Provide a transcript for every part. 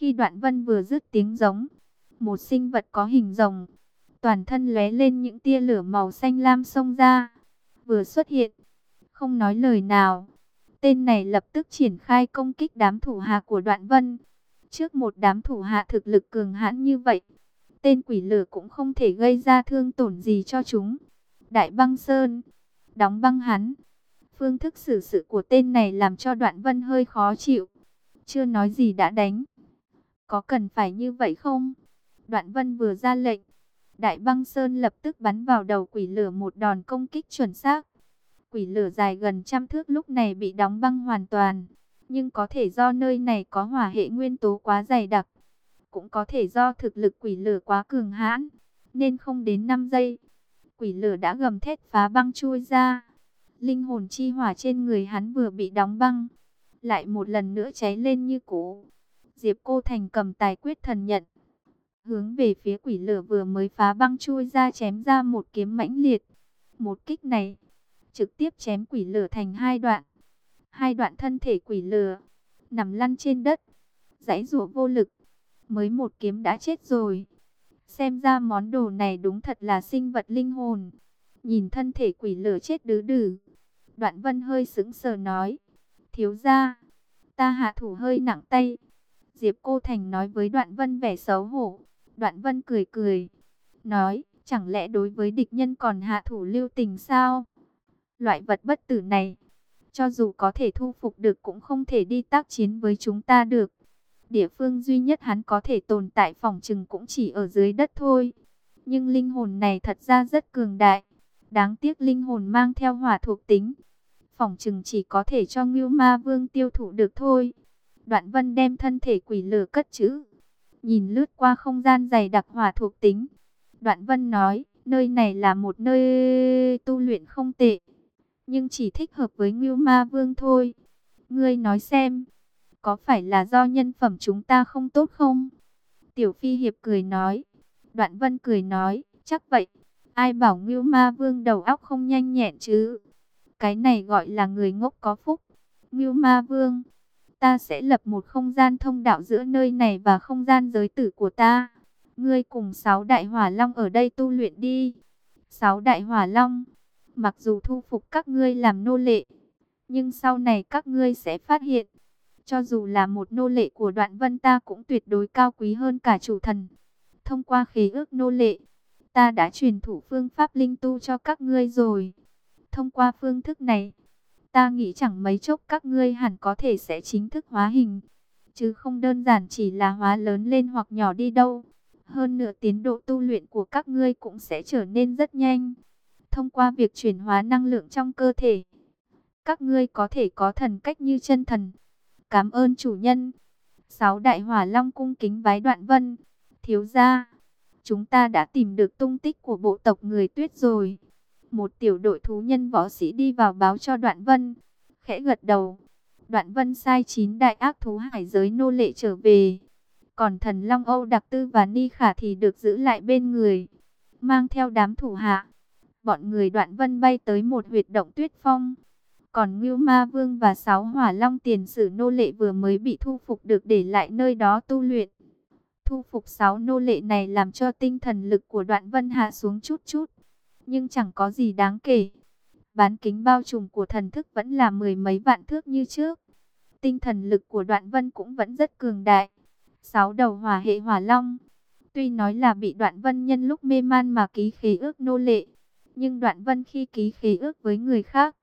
Khi đoạn vân vừa dứt tiếng giống, một sinh vật có hình rồng, toàn thân lóe lên những tia lửa màu xanh lam xông ra, vừa xuất hiện, không nói lời nào. Tên này lập tức triển khai công kích đám thủ hạ của đoạn vân. Trước một đám thủ hạ thực lực cường hãn như vậy, tên quỷ lửa cũng không thể gây ra thương tổn gì cho chúng. Đại băng sơn, đóng băng hắn. Phương thức xử sự của tên này làm cho đoạn vân hơi khó chịu. Chưa nói gì đã đánh. Có cần phải như vậy không? Đoạn vân vừa ra lệnh. Đại băng sơn lập tức bắn vào đầu quỷ lửa một đòn công kích chuẩn xác. Quỷ lửa dài gần trăm thước lúc này bị đóng băng hoàn toàn. Nhưng có thể do nơi này có hỏa hệ nguyên tố quá dày đặc. Cũng có thể do thực lực quỷ lửa quá cường hãn. Nên không đến 5 giây. Quỷ lửa đã gầm thét phá băng chui ra. Linh hồn chi hỏa trên người hắn vừa bị đóng băng. Lại một lần nữa cháy lên như cũ. Diệp Cô Thành cầm tài quyết thần nhận. Hướng về phía quỷ lửa vừa mới phá băng chui ra chém ra một kiếm mãnh liệt. Một kích này trực tiếp chém quỷ lửa thành hai đoạn. Hai đoạn thân thể quỷ lửa nằm lăn trên đất, giãy giụa vô lực, mới một kiếm đã chết rồi. Xem ra món đồ này đúng thật là sinh vật linh hồn. Nhìn thân thể quỷ lửa chết đứ đừ. Đoạn vân hơi sững sờ nói. Thiếu ra. Ta hạ thủ hơi nặng tay. Diệp Cô Thành nói với đoạn vân vẻ xấu hổ. Đoạn vân cười cười. Nói. Chẳng lẽ đối với địch nhân còn hạ thủ lưu tình sao? Loại vật bất tử này. Cho dù có thể thu phục được cũng không thể đi tác chiến với chúng ta được. Địa phương duy nhất hắn có thể tồn tại phòng trừng cũng chỉ ở dưới đất thôi. Nhưng linh hồn này thật ra rất cường đại. Đáng tiếc linh hồn mang theo hỏa thuộc tính. Phòng trừng chỉ có thể cho Ngưu Ma Vương tiêu thụ được thôi. Đoạn vân đem thân thể quỷ lửa cất chữ. Nhìn lướt qua không gian dày đặc hỏa thuộc tính. Đoạn vân nói, nơi này là một nơi tu luyện không tệ. Nhưng chỉ thích hợp với Ngưu Ma Vương thôi. Ngươi nói xem có phải là do nhân phẩm chúng ta không tốt không? Tiểu Phi Hiệp cười nói. Đoạn Vân cười nói, chắc vậy. Ai bảo Ngưu Ma Vương đầu óc không nhanh nhẹn chứ? Cái này gọi là người ngốc có phúc. Ngưu Ma Vương, ta sẽ lập một không gian thông đạo giữa nơi này và không gian giới tử của ta. Ngươi cùng sáu đại hỏa long ở đây tu luyện đi. Sáu đại hỏa long, mặc dù thu phục các ngươi làm nô lệ, nhưng sau này các ngươi sẽ phát hiện cho dù là một nô lệ của đoạn vân ta cũng tuyệt đối cao quý hơn cả chủ thần. Thông qua khế ước nô lệ, ta đã truyền thủ phương pháp linh tu cho các ngươi rồi. Thông qua phương thức này, ta nghĩ chẳng mấy chốc các ngươi hẳn có thể sẽ chính thức hóa hình. Chứ không đơn giản chỉ là hóa lớn lên hoặc nhỏ đi đâu. Hơn nữa tiến độ tu luyện của các ngươi cũng sẽ trở nên rất nhanh. Thông qua việc chuyển hóa năng lượng trong cơ thể, các ngươi có thể có thần cách như chân thần. Cảm ơn chủ nhân. Sáu đại hỏa long cung kính bái đoạn vân. Thiếu gia, chúng ta đã tìm được tung tích của bộ tộc người tuyết rồi. Một tiểu đội thú nhân võ sĩ đi vào báo cho đoạn vân. Khẽ gật đầu. Đoạn vân sai chín đại ác thú hải giới nô lệ trở về. Còn thần Long Âu Đặc Tư và Ni Khả thì được giữ lại bên người. Mang theo đám thủ hạ. Bọn người đoạn vân bay tới một huyệt động tuyết phong. Còn Ngưu Ma Vương và sáu hỏa long tiền sử nô lệ vừa mới bị thu phục được để lại nơi đó tu luyện. Thu phục sáu nô lệ này làm cho tinh thần lực của đoạn vân hạ xuống chút chút. Nhưng chẳng có gì đáng kể. Bán kính bao trùm của thần thức vẫn là mười mấy vạn thước như trước. Tinh thần lực của đoạn vân cũng vẫn rất cường đại. Sáu đầu hỏa hệ hỏa long. Tuy nói là bị đoạn vân nhân lúc mê man mà ký khế ước nô lệ. Nhưng đoạn vân khi ký khế ước với người khác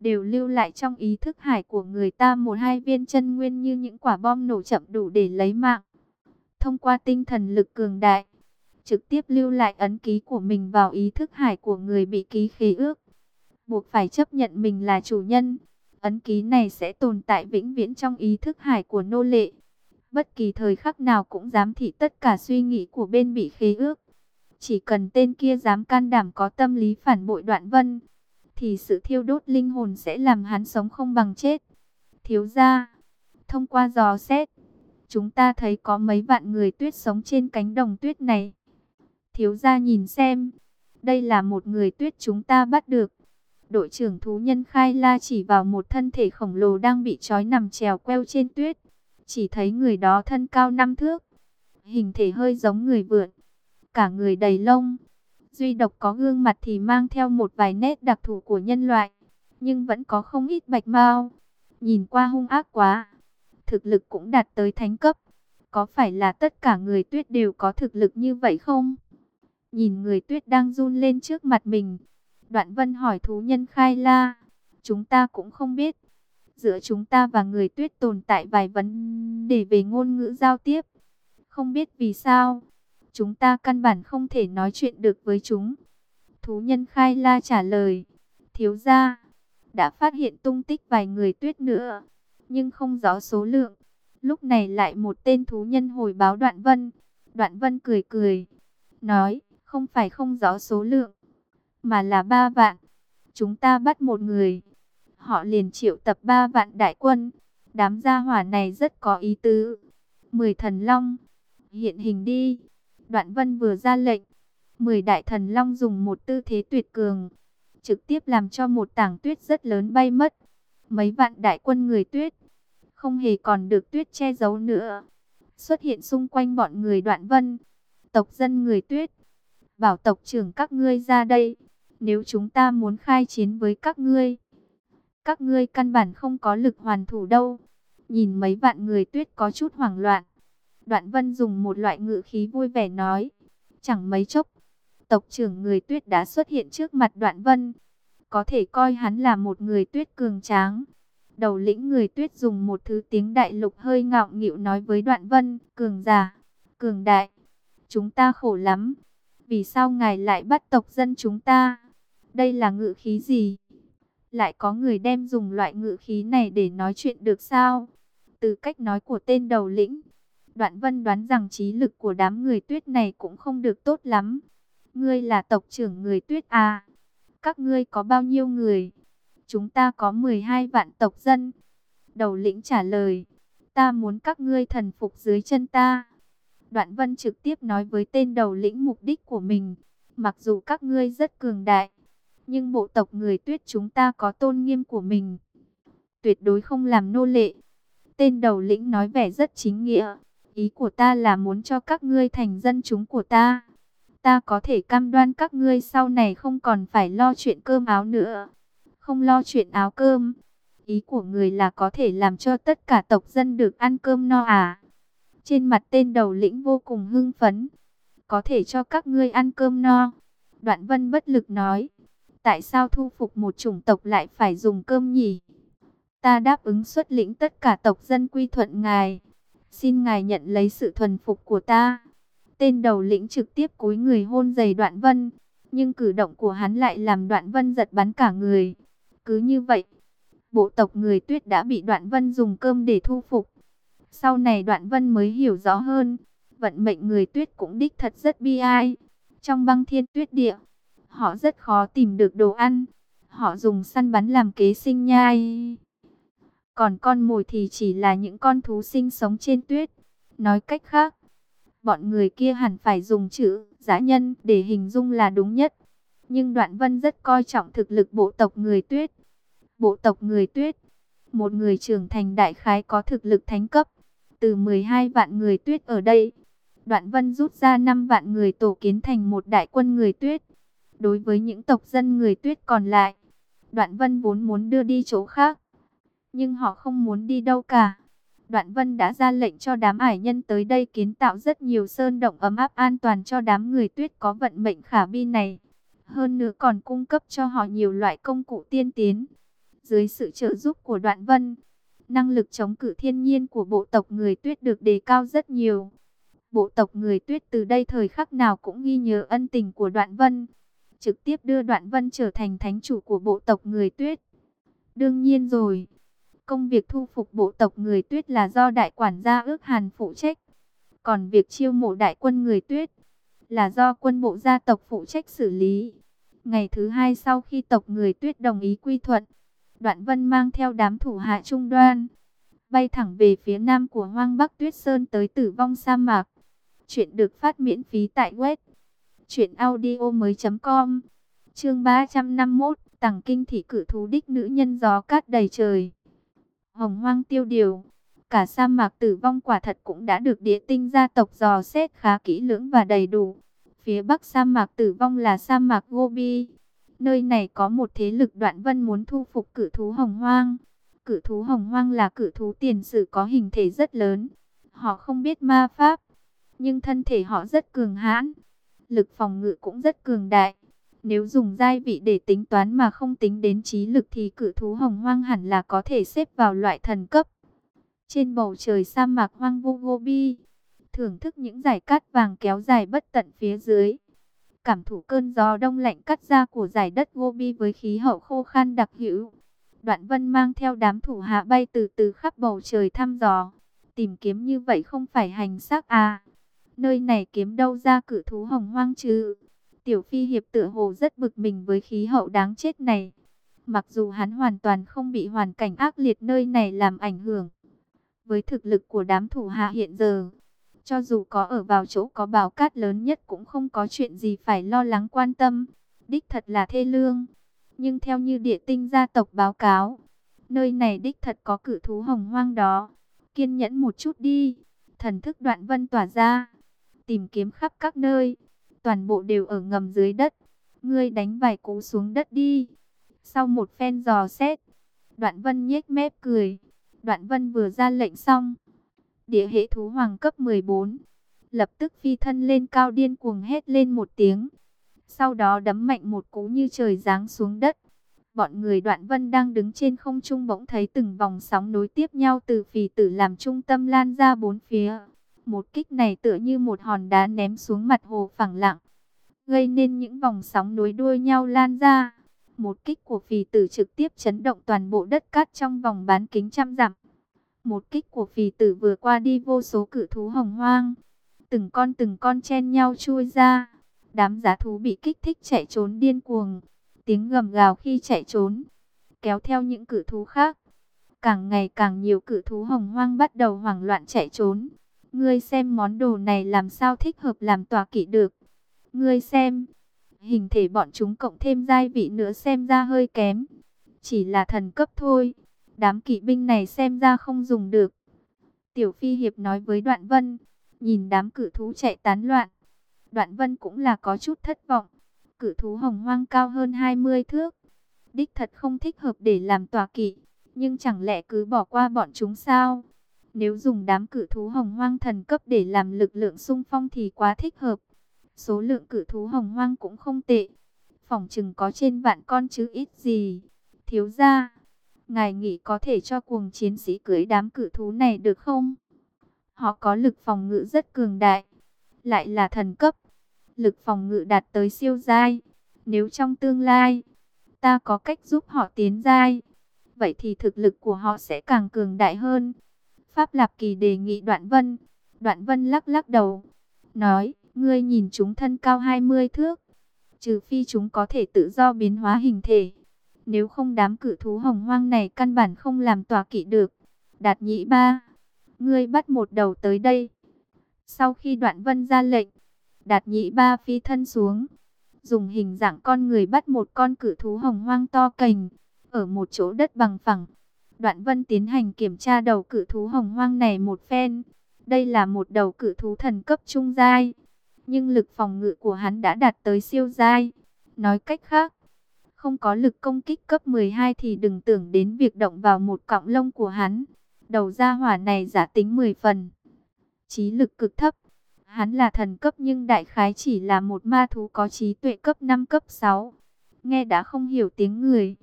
đều lưu lại trong ý thức hải của người ta một hai viên chân nguyên như những quả bom nổ chậm đủ để lấy mạng. Thông qua tinh thần lực cường đại, trực tiếp lưu lại ấn ký của mình vào ý thức hải của người bị ký khế ước. Buộc phải chấp nhận mình là chủ nhân. Ấn ký này sẽ tồn tại vĩnh viễn trong ý thức hải của nô lệ. Bất kỳ thời khắc nào cũng dám thị tất cả suy nghĩ của bên bị khế ước. Chỉ cần tên kia dám can đảm có tâm lý phản bội đoạn vân thì sự thiêu đốt linh hồn sẽ làm hắn sống không bằng chết. Thiếu gia, thông qua dò xét, chúng ta thấy có mấy vạn người tuyết sống trên cánh đồng tuyết này. Thiếu gia nhìn xem, đây là một người tuyết chúng ta bắt được. Đội trưởng thú nhân Khai La chỉ vào một thân thể khổng lồ đang bị trói nằm trèo queo trên tuyết. Chỉ thấy người đó thân cao năm thước, hình thể hơi giống người vượn, cả người đầy lông. Duy độc có gương mặt thì mang theo một vài nét đặc thù của nhân loại, nhưng vẫn có không ít bạch mau. Nhìn qua hung ác quá, thực lực cũng đạt tới thánh cấp. Có phải là tất cả người tuyết đều có thực lực như vậy không? Nhìn người tuyết đang run lên trước mặt mình. Đoạn vân hỏi thú nhân khai la. Chúng ta cũng không biết. Giữa chúng ta và người tuyết tồn tại vài vấn đề về ngôn ngữ giao tiếp. Không biết vì sao. Chúng ta căn bản không thể nói chuyện được với chúng. Thú nhân khai la trả lời. Thiếu gia đã phát hiện tung tích vài người tuyết nữa. Nhưng không rõ số lượng. Lúc này lại một tên thú nhân hồi báo Đoạn Vân. Đoạn Vân cười cười. Nói, không phải không rõ số lượng, mà là ba vạn. Chúng ta bắt một người. Họ liền triệu tập ba vạn đại quân. Đám gia hỏa này rất có ý tứ. Mười thần long. Hiện hình đi. Đoạn Vân vừa ra lệnh. Mười đại thần long dùng một tư thế tuyệt cường. Trực tiếp làm cho một tảng tuyết rất lớn bay mất. Mấy vạn đại quân người tuyết không hề còn được tuyết che giấu nữa. Xuất hiện xung quanh bọn người đoạn vân, tộc dân người tuyết. Bảo tộc trưởng các ngươi ra đây, nếu chúng ta muốn khai chiến với các ngươi. Các ngươi căn bản không có lực hoàn thủ đâu. Nhìn mấy vạn người tuyết có chút hoảng loạn. Đoạn vân dùng một loại ngữ khí vui vẻ nói. Chẳng mấy chốc, tộc trưởng người tuyết đã xuất hiện trước mặt đoạn vân. Có thể coi hắn là một người tuyết cường tráng Đầu lĩnh người tuyết dùng một thứ tiếng đại lục hơi ngạo nghịu nói với đoạn vân, cường giả, cường đại, chúng ta khổ lắm. Vì sao ngài lại bắt tộc dân chúng ta? Đây là ngự khí gì? Lại có người đem dùng loại ngự khí này để nói chuyện được sao? Từ cách nói của tên đầu lĩnh, Đoạn Vân đoán rằng trí lực của đám người tuyết này cũng không được tốt lắm. Ngươi là tộc trưởng người tuyết à? Các ngươi có bao nhiêu người? Chúng ta có 12 vạn tộc dân. Đầu lĩnh trả lời, ta muốn các ngươi thần phục dưới chân ta. Đoạn vân trực tiếp nói với tên đầu lĩnh mục đích của mình. Mặc dù các ngươi rất cường đại, nhưng bộ tộc người tuyết chúng ta có tôn nghiêm của mình. Tuyệt đối không làm nô lệ. Tên đầu lĩnh nói vẻ rất chính nghĩa. Ý của ta là muốn cho các ngươi thành dân chúng của ta. Ta có thể cam đoan các ngươi sau này không còn phải lo chuyện cơm áo nữa không lo chuyện áo cơm. Ý của người là có thể làm cho tất cả tộc dân được ăn cơm no à. Trên mặt tên đầu lĩnh vô cùng hưng phấn. Có thể cho các ngươi ăn cơm no. Đoạn vân bất lực nói. Tại sao thu phục một chủng tộc lại phải dùng cơm nhỉ? Ta đáp ứng xuất lĩnh tất cả tộc dân quy thuận ngài. Xin ngài nhận lấy sự thuần phục của ta. Tên đầu lĩnh trực tiếp cúi người hôn giày đoạn vân. Nhưng cử động của hắn lại làm đoạn vân giật bắn cả người. Cứ như vậy, bộ tộc người tuyết đã bị Đoạn Vân dùng cơm để thu phục. Sau này Đoạn Vân mới hiểu rõ hơn, vận mệnh người tuyết cũng đích thật rất bi ai. Trong băng thiên tuyết địa, họ rất khó tìm được đồ ăn. Họ dùng săn bắn làm kế sinh nhai. Còn con mồi thì chỉ là những con thú sinh sống trên tuyết. Nói cách khác, bọn người kia hẳn phải dùng chữ giã nhân để hình dung là đúng nhất. Nhưng Đoạn Vân rất coi trọng thực lực bộ tộc người tuyết. Bộ tộc người tuyết, một người trưởng thành đại khái có thực lực thánh cấp. Từ 12 vạn người tuyết ở đây, Đoạn Vân rút ra 5 vạn người tổ kiến thành một đại quân người tuyết. Đối với những tộc dân người tuyết còn lại, Đoạn Vân vốn muốn đưa đi chỗ khác. Nhưng họ không muốn đi đâu cả. Đoạn Vân đã ra lệnh cho đám ải nhân tới đây kiến tạo rất nhiều sơn động ấm áp an toàn cho đám người tuyết có vận mệnh khả bi này. Hơn nữa còn cung cấp cho họ nhiều loại công cụ tiên tiến. Dưới sự trợ giúp của Đoạn Vân, năng lực chống cự thiên nhiên của bộ tộc người tuyết được đề cao rất nhiều. Bộ tộc người tuyết từ đây thời khắc nào cũng ghi nhớ ân tình của Đoạn Vân, trực tiếp đưa Đoạn Vân trở thành thánh chủ của bộ tộc người tuyết. Đương nhiên rồi, công việc thu phục bộ tộc người tuyết là do đại quản gia ước hàn phụ trách. Còn việc chiêu mộ đại quân người tuyết là do quân bộ gia tộc phụ trách xử lý. Ngày thứ hai sau khi tộc người tuyết đồng ý quy thuận, Đoạn Vân mang theo đám thủ hạ trung đoan, bay thẳng về phía nam của hoang Bắc Tuyết Sơn tới tử vong sa mạc. Chuyện được phát miễn phí tại web truyệnaudiomoi.com. Chương 351, Tằng kinh thị cử thú đích nữ nhân gió cát đầy trời. Hồng Hoang Tiêu Điều, Cả sa mạc tử vong quả thật cũng đã được địa tinh gia tộc dò xét khá kỹ lưỡng và đầy đủ. Phía bắc sa mạc tử vong là sa mạc Gobi. Nơi này có một thế lực đoạn vân muốn thu phục cử thú hồng hoang. Cử thú hồng hoang là cử thú tiền sử có hình thể rất lớn. Họ không biết ma pháp, nhưng thân thể họ rất cường hãn. Lực phòng ngự cũng rất cường đại. Nếu dùng giai vị để tính toán mà không tính đến trí lực thì cử thú hồng hoang hẳn là có thể xếp vào loại thần cấp. Trên bầu trời sa mạc hoang vu Gobi, thưởng thức những giải cát vàng kéo dài bất tận phía dưới. Cảm thụ cơn gió đông lạnh cắt ra của giải đất Gobi với khí hậu khô khan đặc hữu. Đoạn vân mang theo đám thủ hạ bay từ từ khắp bầu trời thăm dò. Tìm kiếm như vậy không phải hành xác à. Nơi này kiếm đâu ra cử thú hồng hoang chứ. Tiểu Phi Hiệp tựa hồ rất bực mình với khí hậu đáng chết này. Mặc dù hắn hoàn toàn không bị hoàn cảnh ác liệt nơi này làm ảnh hưởng. Với thực lực của đám thủ hạ hiện giờ, cho dù có ở vào chỗ có bào cát lớn nhất cũng không có chuyện gì phải lo lắng quan tâm. Đích thật là thê lương. Nhưng theo như địa tinh gia tộc báo cáo, nơi này đích thật có cử thú hồng hoang đó. Kiên nhẫn một chút đi. Thần thức đoạn vân tỏa ra. Tìm kiếm khắp các nơi. Toàn bộ đều ở ngầm dưới đất. Ngươi đánh vài cú xuống đất đi. Sau một phen dò xét, đoạn vân nhếch mép cười. Đoạn vân vừa ra lệnh xong. Địa hệ thú hoàng cấp 14. Lập tức phi thân lên cao điên cuồng hét lên một tiếng. Sau đó đấm mạnh một cú như trời giáng xuống đất. Bọn người đoạn vân đang đứng trên không trung bỗng thấy từng vòng sóng nối tiếp nhau từ phì tử làm trung tâm lan ra bốn phía. Một kích này tựa như một hòn đá ném xuống mặt hồ phẳng lặng. Gây nên những vòng sóng nối đuôi nhau lan ra. Một kích của phì tử trực tiếp chấn động toàn bộ đất cát trong vòng bán kính trăm dặm. Một kích của phì tử vừa qua đi vô số cử thú hồng hoang. Từng con từng con chen nhau chui ra. Đám giá thú bị kích thích chạy trốn điên cuồng. Tiếng gầm gào khi chạy trốn. Kéo theo những cử thú khác. Càng ngày càng nhiều cử thú hồng hoang bắt đầu hoảng loạn chạy trốn. Ngươi xem món đồ này làm sao thích hợp làm tòa kỵ được. Ngươi xem. Hình thể bọn chúng cộng thêm giai vị nữa xem ra hơi kém. Chỉ là thần cấp thôi. Đám kỵ binh này xem ra không dùng được. Tiểu Phi Hiệp nói với Đoạn Vân. Nhìn đám cử thú chạy tán loạn. Đoạn Vân cũng là có chút thất vọng. Cử thú hồng hoang cao hơn 20 thước. Đích thật không thích hợp để làm tòa kỵ. Nhưng chẳng lẽ cứ bỏ qua bọn chúng sao? Nếu dùng đám cử thú hồng hoang thần cấp để làm lực lượng sung phong thì quá thích hợp. Số lượng cử thú hồng hoang cũng không tệ. Phòng chừng có trên vạn con chứ ít gì. Thiếu ra, ngài nghĩ có thể cho cuồng chiến sĩ cưới đám cử thú này được không? Họ có lực phòng ngự rất cường đại. Lại là thần cấp. Lực phòng ngự đạt tới siêu giai. Nếu trong tương lai, ta có cách giúp họ tiến giai. Vậy thì thực lực của họ sẽ càng cường đại hơn. Pháp Lạp Kỳ đề nghị Đoạn Vân. Đoạn Vân lắc lắc đầu. Nói, ngươi nhìn chúng thân cao 20 thước. Trừ phi chúng có thể tự do biến hóa hình thể. Nếu không đám cử thú hồng hoang này căn bản không làm tòa kỵ được. Đạt nhĩ ba. Ngươi bắt một đầu tới đây. Sau khi đoạn vân ra lệnh. Đạt nhĩ ba phi thân xuống. Dùng hình dạng con người bắt một con cử thú hồng hoang to cành. Ở một chỗ đất bằng phẳng. Đoạn vân tiến hành kiểm tra đầu cử thú hồng hoang này một phen. Đây là một đầu cử thú thần cấp trung giai. Nhưng lực phòng ngự của hắn đã đạt tới siêu giai. Nói cách khác, không có lực công kích cấp 12 thì đừng tưởng đến việc động vào một cọng lông của hắn. Đầu gia hỏa này giả tính 10 phần. Trí lực cực thấp. Hắn là thần cấp nhưng đại khái chỉ là một ma thú có trí tuệ cấp 5 cấp 6. Nghe đã không hiểu tiếng người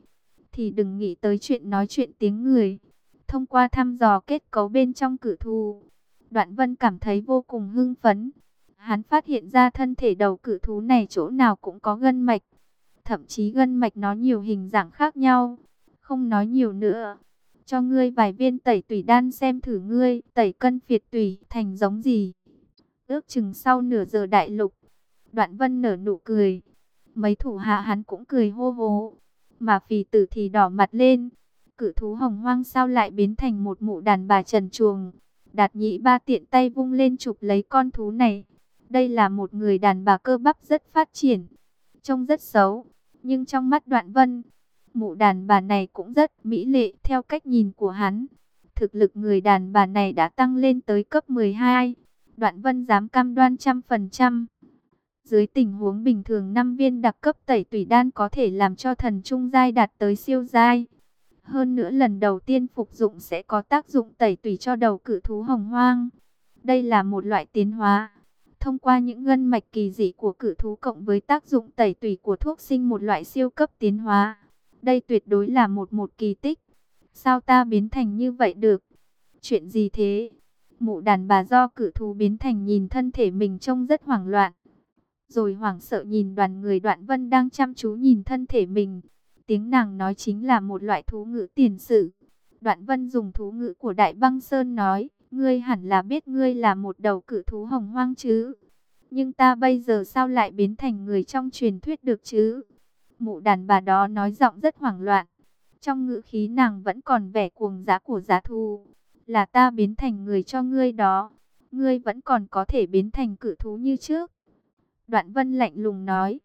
thì đừng nghĩ tới chuyện nói chuyện tiếng người. Thông qua thăm dò kết cấu bên trong cử thú, Đoạn Vân cảm thấy vô cùng hưng phấn. Hắn phát hiện ra thân thể đầu cử thú này chỗ nào cũng có gân mạch. Thậm chí gân mạch nó nhiều hình dạng khác nhau. Không nói nhiều nữa. Cho ngươi vài viên tẩy tủy đan xem thử ngươi, tẩy cân phiệt tủy thành giống gì. Ước chừng sau nửa giờ đại lục. Đoạn Vân nở nụ cười. Mấy thủ hạ hắn cũng cười hô hố mà phì tử thì đỏ mặt lên. Cử thú hồng hoang sao lại biến thành một mụ đàn bà trần chuồng. Đạt nhị ba tiện tay vung lên chụp lấy con thú này. Đây là một người đàn bà cơ bắp rất phát triển. Trông rất xấu. Nhưng trong mắt đoạn vân, mụ đàn bà này cũng rất mỹ lệ theo cách nhìn của hắn. Thực lực người đàn bà này đã tăng lên tới cấp 12. Đoạn vân dám cam đoan trăm phần trăm. Dưới tình huống bình thường năm viên đặc cấp tẩy tủy đan có thể làm cho thần trung giai đạt tới siêu giai. Hơn nữa lần đầu tiên phục dụng sẽ có tác dụng tẩy tủy cho đầu cự thú hồng hoang. Đây là một loại tiến hóa. Thông qua những ngân mạch kỳ dị của cử thú cộng với tác dụng tẩy tủy của thuốc sinh một loại siêu cấp tiến hóa. Đây tuyệt đối là một một kỳ tích. Sao ta biến thành như vậy được? Chuyện gì thế? Mụ đàn bà do cử thú biến thành nhìn thân thể mình trông rất hoảng loạn. Rồi hoảng sợ nhìn đoàn người đoạn vân đang chăm chú nhìn thân thể mình. Tiếng nàng nói chính là một loại thú ngữ tiền sử. Đoạn vân dùng thú ngữ của Đại Băng Sơn nói, ngươi hẳn là biết ngươi là một đầu cự thú hồng hoang chứ. Nhưng ta bây giờ sao lại biến thành người trong truyền thuyết được chứ? Mụ đàn bà đó nói giọng rất hoảng loạn. Trong ngữ khí nàng vẫn còn vẻ cuồng giá của giá thu. Là ta biến thành người cho ngươi đó. Ngươi vẫn còn có thể biến thành cự thú như trước. Đoạn vân lạnh lùng nói.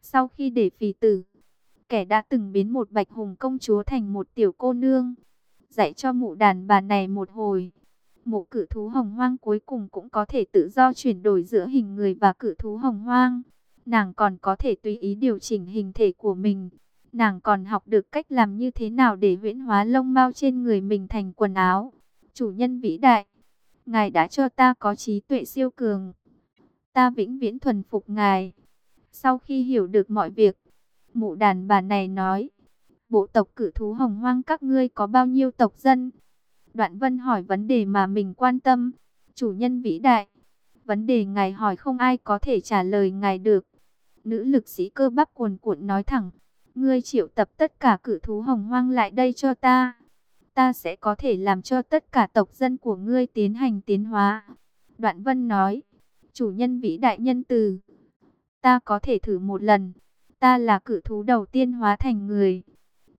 Sau khi để phì tử, kẻ đã từng biến một bạch hùng công chúa thành một tiểu cô nương. Dạy cho mụ đàn bà này một hồi mộ cử thú hồng hoang cuối cùng cũng có thể tự do chuyển đổi giữa hình người và cử thú hồng hoang. Nàng còn có thể tùy ý điều chỉnh hình thể của mình. Nàng còn học được cách làm như thế nào để huyễn hóa lông mao trên người mình thành quần áo. Chủ nhân vĩ đại, Ngài đã cho ta có trí tuệ siêu cường. Ta vĩnh viễn thuần phục Ngài. Sau khi hiểu được mọi việc, mụ đàn bà này nói, bộ tộc cử thú hồng hoang các ngươi có bao nhiêu tộc dân? Đoạn vân hỏi vấn đề mà mình quan tâm. Chủ nhân vĩ đại, vấn đề ngài hỏi không ai có thể trả lời ngài được. Nữ lực sĩ cơ bắp cuồn cuộn nói thẳng, ngươi triệu tập tất cả cử thú hồng hoang lại đây cho ta. Ta sẽ có thể làm cho tất cả tộc dân của ngươi tiến hành tiến hóa. Đoạn vân nói, chủ nhân vĩ đại nhân từ. Ta có thể thử một lần. Ta là cử thú đầu tiên hóa thành người.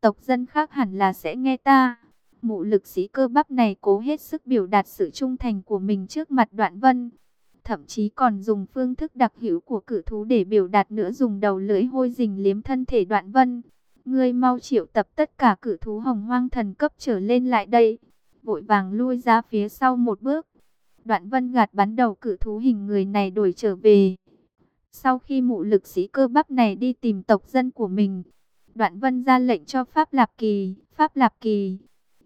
Tộc dân khác hẳn là sẽ nghe ta. Mụ lực sĩ cơ bắp này cố hết sức biểu đạt sự trung thành của mình trước mặt đoạn vân. Thậm chí còn dùng phương thức đặc hữu của cử thú để biểu đạt nữa dùng đầu lưỡi hôi rình liếm thân thể đoạn vân. Ngươi mau triệu tập tất cả cử thú hồng hoang thần cấp trở lên lại đây. Vội vàng lui ra phía sau một bước. Đoạn vân gạt bắn đầu cử thú hình người này đổi trở về. Sau khi mụ lực sĩ cơ bắp này đi tìm tộc dân của mình, đoạn vân ra lệnh cho Pháp Lạp Kỳ, Pháp Lạp Kỳ,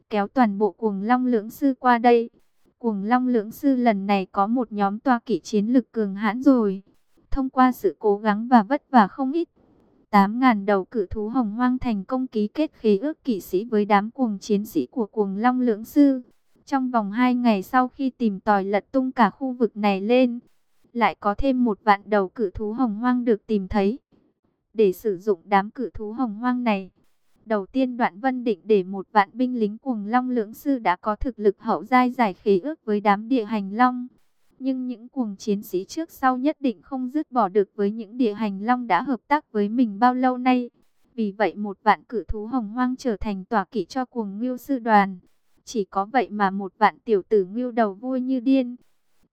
kéo toàn bộ cuồng long lưỡng sư qua đây. Cuồng long lưỡng sư lần này có một nhóm toa kỵ chiến lực cường hãn rồi. Thông qua sự cố gắng và vất vả không ít, 8.000 đầu cử thú hồng hoang thành công ký kết khế ước kỵ sĩ với đám cuồng chiến sĩ của cuồng long lưỡng sư. Trong vòng 2 ngày sau khi tìm tòi lật tung cả khu vực này lên, lại có thêm một vạn đầu cử thú hồng hoang được tìm thấy. Để sử dụng đám cử thú hồng hoang này, đầu tiên đoạn vân định để một vạn binh lính cuồng long lưỡng sư đã có thực lực hậu giai giải khế ước với đám địa hành long. Nhưng những cuồng chiến sĩ trước sau nhất định không dứt bỏ được với những địa hành long đã hợp tác với mình bao lâu nay. Vì vậy một vạn cử thú hồng hoang trở thành tòa kỵ cho cuồng ngưu sư đoàn. Chỉ có vậy mà một vạn tiểu tử ngưu đầu vui như điên.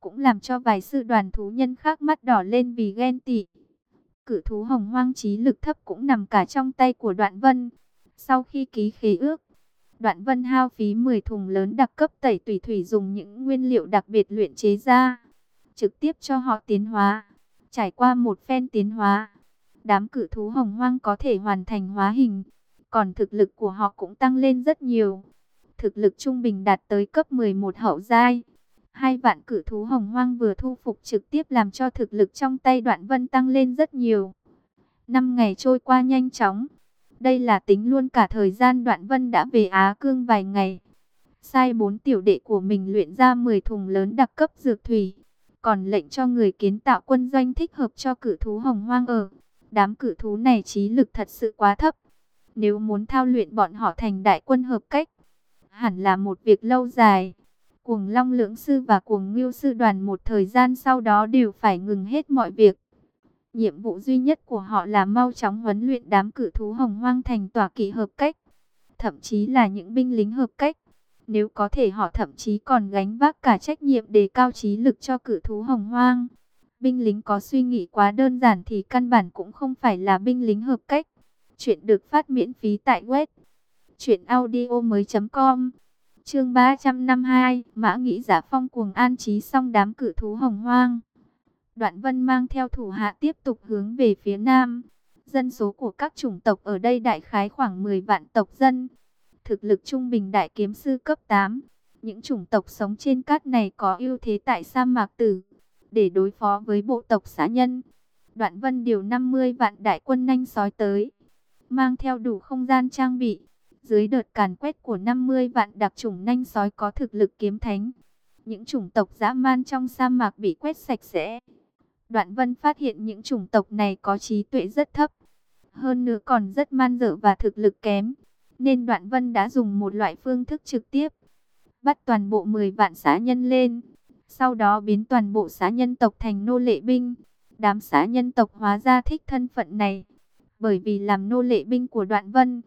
Cũng làm cho vài sư đoàn thú nhân khác mắt đỏ lên vì ghen tị. Cử thú hồng hoang trí lực thấp cũng nằm cả trong tay của đoạn vân. Sau khi ký khế ước, Đoạn Vân hao phí 10 thùng lớn đặc cấp tẩy tùy thủy dùng những nguyên liệu đặc biệt luyện chế ra, trực tiếp cho họ tiến hóa. Trải qua một phen tiến hóa, đám cử thú hồng hoang có thể hoàn thành hóa hình, còn thực lực của họ cũng tăng lên rất nhiều. Thực lực trung bình đạt tới cấp 11 hậu giai. Hai vạn cử thú hồng hoang vừa thu phục trực tiếp làm cho thực lực trong tay đoạn vân tăng lên rất nhiều. Năm ngày trôi qua nhanh chóng. Đây là tính luôn cả thời gian đoạn vân đã về Á Cương vài ngày. Sai bốn tiểu đệ của mình luyện ra 10 thùng lớn đặc cấp dược thủy. Còn lệnh cho người kiến tạo quân doanh thích hợp cho cử thú hồng hoang ở. Đám cử thú này trí lực thật sự quá thấp. Nếu muốn thao luyện bọn họ thành đại quân hợp cách, hẳn là một việc lâu dài. Cuồng Long Lưỡng Sư và Cuồng Ngưu Sư đoàn một thời gian sau đó đều phải ngừng hết mọi việc. Nhiệm vụ duy nhất của họ là mau chóng huấn luyện đám cử thú hồng hoang thành tòa kỵ hợp cách, thậm chí là những binh lính hợp cách. Nếu có thể họ thậm chí còn gánh vác cả trách nhiệm đề cao trí lực cho cử thú hồng hoang. Binh lính có suy nghĩ quá đơn giản thì căn bản cũng không phải là binh lính hợp cách. Chuyện được phát miễn phí tại web truyệnaudiomoi.com. Chương 352, Mã Nghĩ Giả Phong cuồng an trí xong đám cử thú hồng hoang. Đoạn Vân mang theo thủ hạ tiếp tục hướng về phía nam. Dân số của các chủng tộc ở đây đại khái khoảng 10 vạn tộc dân. Thực lực trung bình đại kiếm sư cấp 8. Những chủng tộc sống trên cát này có ưu thế tại sa mạc tử. Để đối phó với bộ tộc xã nhân, Đoạn Vân điều 50 vạn đại quân nhanh sói tới. Mang theo đủ không gian trang bị dưới đợt càn quét của 50 vạn đặc chủng nhanh sói có thực lực kiếm thánh, những chủng tộc dã man trong sa mạc bị quét sạch sẽ. Đoạn Vân phát hiện những chủng tộc này có trí tuệ rất thấp, hơn nữa còn rất man dở và thực lực kém, nên Đoạn Vân đã dùng một loại phương thức trực tiếp, bắt toàn bộ 10 vạn xã nhân lên, sau đó biến toàn bộ xã nhân tộc thành nô lệ binh. Đám xã nhân tộc hóa ra thích thân phận này, bởi vì làm nô lệ binh của Đoạn Vân,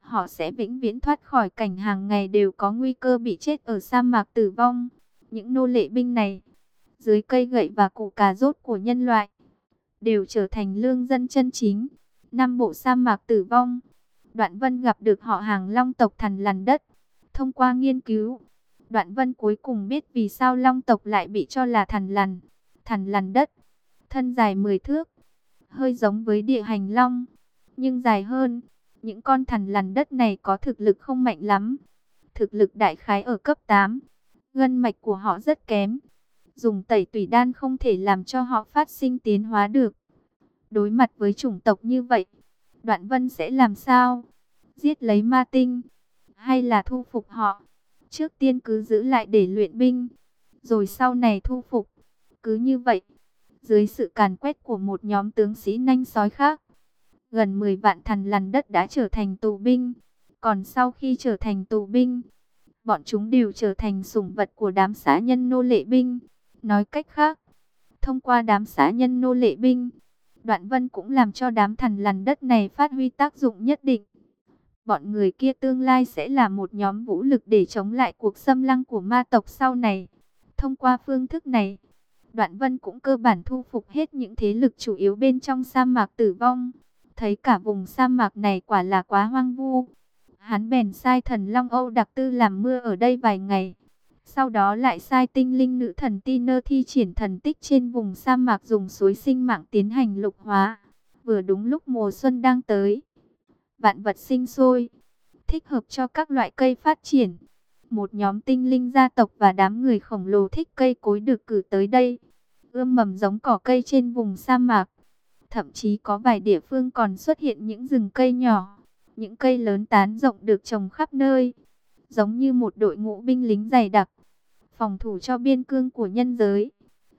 họ sẽ vĩnh viễn thoát khỏi cảnh hàng ngày đều có nguy cơ bị chết ở sa mạc tử vong. Những nô lệ binh này, dưới cây gậy và củ cà rốt của nhân loại, đều trở thành lương dân chân chính. Năm bộ sa mạc tử vong, Đoạn Vân gặp được họ hàng long tộc thần lằn đất. Thông qua nghiên cứu, Đoạn Vân cuối cùng biết vì sao long tộc lại bị cho là thần lằn, thần lằn đất. Thân dài 10 thước, hơi giống với địa hành long, nhưng dài hơn. Những con thần lằn đất này có thực lực không mạnh lắm. Thực lực đại khái ở cấp 8. Gân mạch của họ rất kém. Dùng tẩy tủy đan không thể làm cho họ phát sinh tiến hóa được. Đối mặt với chủng tộc như vậy, Đoạn Vân sẽ làm sao? Giết lấy ma tinh? Hay là thu phục họ? Trước tiên cứ giữ lại để luyện binh. Rồi sau này thu phục. Cứ như vậy. Dưới sự càn quét của một nhóm tướng sĩ nanh sói khác gần 10 vạn thần lằn đất đã trở thành tù binh. Còn sau khi trở thành tù binh, bọn chúng đều trở thành sủng vật của đám xã nhân nô lệ binh. Nói cách khác, thông qua đám xã nhân nô lệ binh, Đoạn Vân cũng làm cho đám thần lằn đất này phát huy tác dụng nhất định. Bọn người kia tương lai sẽ là một nhóm vũ lực để chống lại cuộc xâm lăng của ma tộc sau này. Thông qua phương thức này, Đoạn Vân cũng cơ bản thu phục hết những thế lực chủ yếu bên trong sa mạc tử vong thấy cả vùng sa mạc này quả là quá hoang vu. Hắn bèn sai thần Long Âu đặc tư làm mưa ở đây vài ngày. Sau đó lại sai tinh linh nữ thần Tiner thi triển thần tích trên vùng sa mạc dùng suối sinh mạng tiến hành lục hóa. Vừa đúng lúc mùa xuân đang tới. Vạn vật sinh sôi, thích hợp cho các loại cây phát triển. Một nhóm tinh linh gia tộc và đám người khổng lồ thích cây cối được cử tới đây. Ươm mầm giống cỏ cây trên vùng sa mạc. Thậm chí có vài địa phương còn xuất hiện những rừng cây nhỏ, những cây lớn tán rộng được trồng khắp nơi, giống như một đội ngũ binh lính dày đặc, phòng thủ cho biên cương của nhân giới.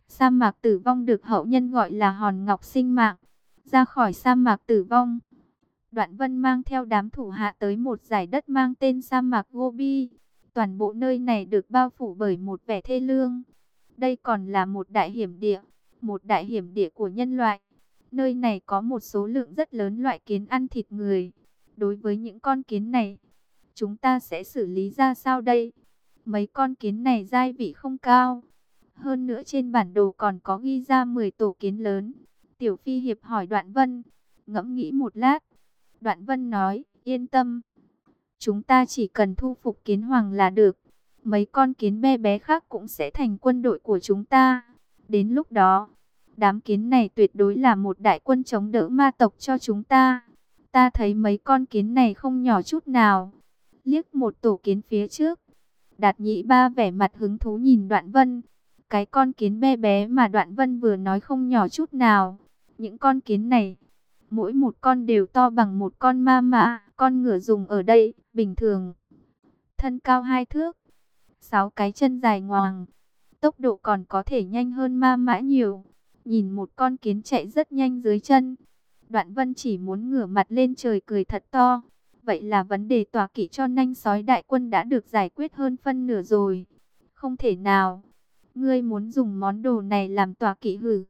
Sa mạc tử vong được hậu nhân gọi là hòn ngọc sinh mạng, ra khỏi sa mạc tử vong. Đoạn vân mang theo đám thủ hạ tới một giải đất mang tên sa mạc Gobi. Toàn bộ nơi này được bao phủ bởi một vẻ thê lương. Đây còn là một đại hiểm địa, một đại hiểm địa của nhân loại. Nơi này có một số lượng rất lớn loại kiến ăn thịt người. Đối với những con kiến này, chúng ta sẽ xử lý ra sao đây? Mấy con kiến này giai vị không cao. Hơn nữa trên bản đồ còn có ghi ra 10 tổ kiến lớn. Tiểu Phi Hiệp hỏi Đoạn Vân, ngẫm nghĩ một lát. Đoạn Vân nói, yên tâm. Chúng ta chỉ cần thu phục kiến hoàng là được. Mấy con kiến bé bé khác cũng sẽ thành quân đội của chúng ta. Đến lúc đó, Đám kiến này tuyệt đối là một đại quân chống đỡ ma tộc cho chúng ta. Ta thấy mấy con kiến này không nhỏ chút nào. Liếc một tổ kiến phía trước. Đạt nhị ba vẻ mặt hứng thú nhìn đoạn vân. Cái con kiến bé bé mà đoạn vân vừa nói không nhỏ chút nào. Những con kiến này, mỗi một con đều to bằng một con ma mã. Con ngựa dùng ở đây, bình thường. Thân cao hai thước. Sáu cái chân dài ngoằng. Tốc độ còn có thể nhanh hơn ma mã nhiều nhìn một con kiến chạy rất nhanh dưới chân. Đoạn vân chỉ muốn ngửa mặt lên trời cười thật to. Vậy là vấn đề tòa kỵ cho nanh sói đại quân đã được giải quyết hơn phân nửa rồi. Không thể nào. Ngươi muốn dùng món đồ này làm tòa kỵ hử.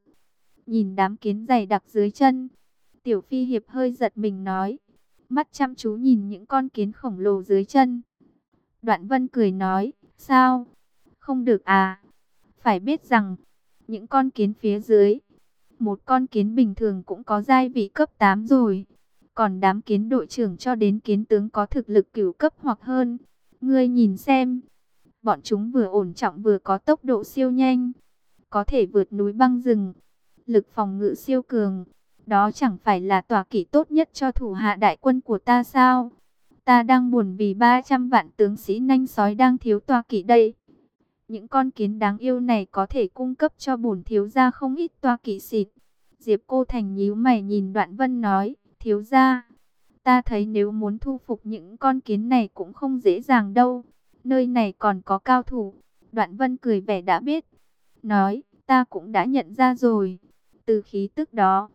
Nhìn đám kiến dày đặc dưới chân. Tiểu phi hiệp hơi giật mình nói. Mắt chăm chú nhìn những con kiến khổng lồ dưới chân. Đoạn vân cười nói. Sao? Không được à? Phải biết rằng, những con kiến phía dưới. Một con kiến bình thường cũng có giai vị cấp 8 rồi. Còn đám kiến đội trưởng cho đến kiến tướng có thực lực cửu cấp hoặc hơn. Ngươi nhìn xem, bọn chúng vừa ổn trọng vừa có tốc độ siêu nhanh, có thể vượt núi băng rừng, lực phòng ngự siêu cường. Đó chẳng phải là tòa kỵ tốt nhất cho thủ hạ đại quân của ta sao? Ta đang buồn vì 300 vạn tướng sĩ nanh sói đang thiếu tòa kỵ đây. Những con kiến đáng yêu này có thể cung cấp cho bổn thiếu gia không ít tòa kỵ xịt. Diệp Cô Thành nhíu mày nhìn Đoạn Vân nói, thiếu gia, ta thấy nếu muốn thu phục những con kiến này cũng không dễ dàng đâu. Nơi này còn có cao thủ. Đoạn Vân cười vẻ đã biết, nói, ta cũng đã nhận ra rồi. Từ khí tức đó,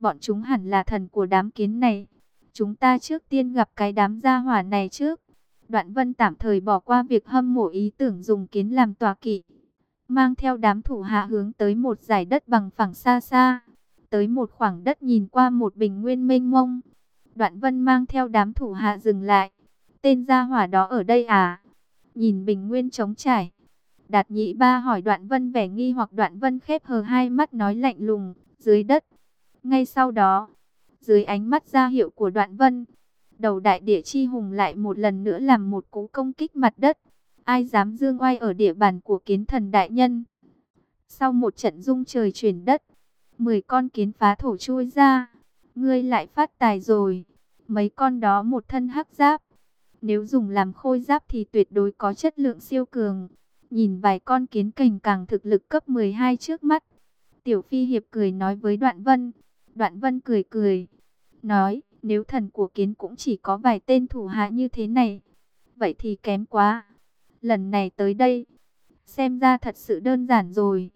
bọn chúng hẳn là thần của đám kiến này. Chúng ta trước tiên gặp cái đám gia hỏa này trước. Đoạn Vân tạm thời bỏ qua việc hâm mộ ý tưởng dùng kiến làm tòa kỵ. Mang theo đám thủ hạ hướng tới một giải đất bằng phẳng xa xa. Tới một khoảng đất nhìn qua một bình nguyên mênh mông. Đoạn Vân mang theo đám thủ hạ dừng lại. Tên gia hỏa đó ở đây à? Nhìn bình nguyên trống trải. Đạt nhị ba hỏi Đoạn Vân vẻ nghi hoặc Đoạn Vân khép hờ hai mắt nói lạnh lùng. Dưới đất. Ngay sau đó, dưới ánh mắt ra hiệu của Đoạn Vân, đầu đại địa chi hùng lại một lần nữa làm một cú công kích mặt đất. Ai dám dương oai ở địa bàn của kiến thần đại nhân? Sau một trận rung trời chuyển đất, 10 con kiến phá thổ chui ra. Ngươi lại phát tài rồi. Mấy con đó một thân hắc giáp. Nếu dùng làm khôi giáp thì tuyệt đối có chất lượng siêu cường. Nhìn vài con kiến cành càng thực lực cấp 12 trước mắt. Tiểu Phi Hiệp cười nói với Đoạn Vân. Đoạn Vân cười cười. Nói, nếu thần của kiến cũng chỉ có vài tên thủ hạ như thế này. Vậy thì kém quá. Lần này tới đây, xem ra thật sự đơn giản rồi.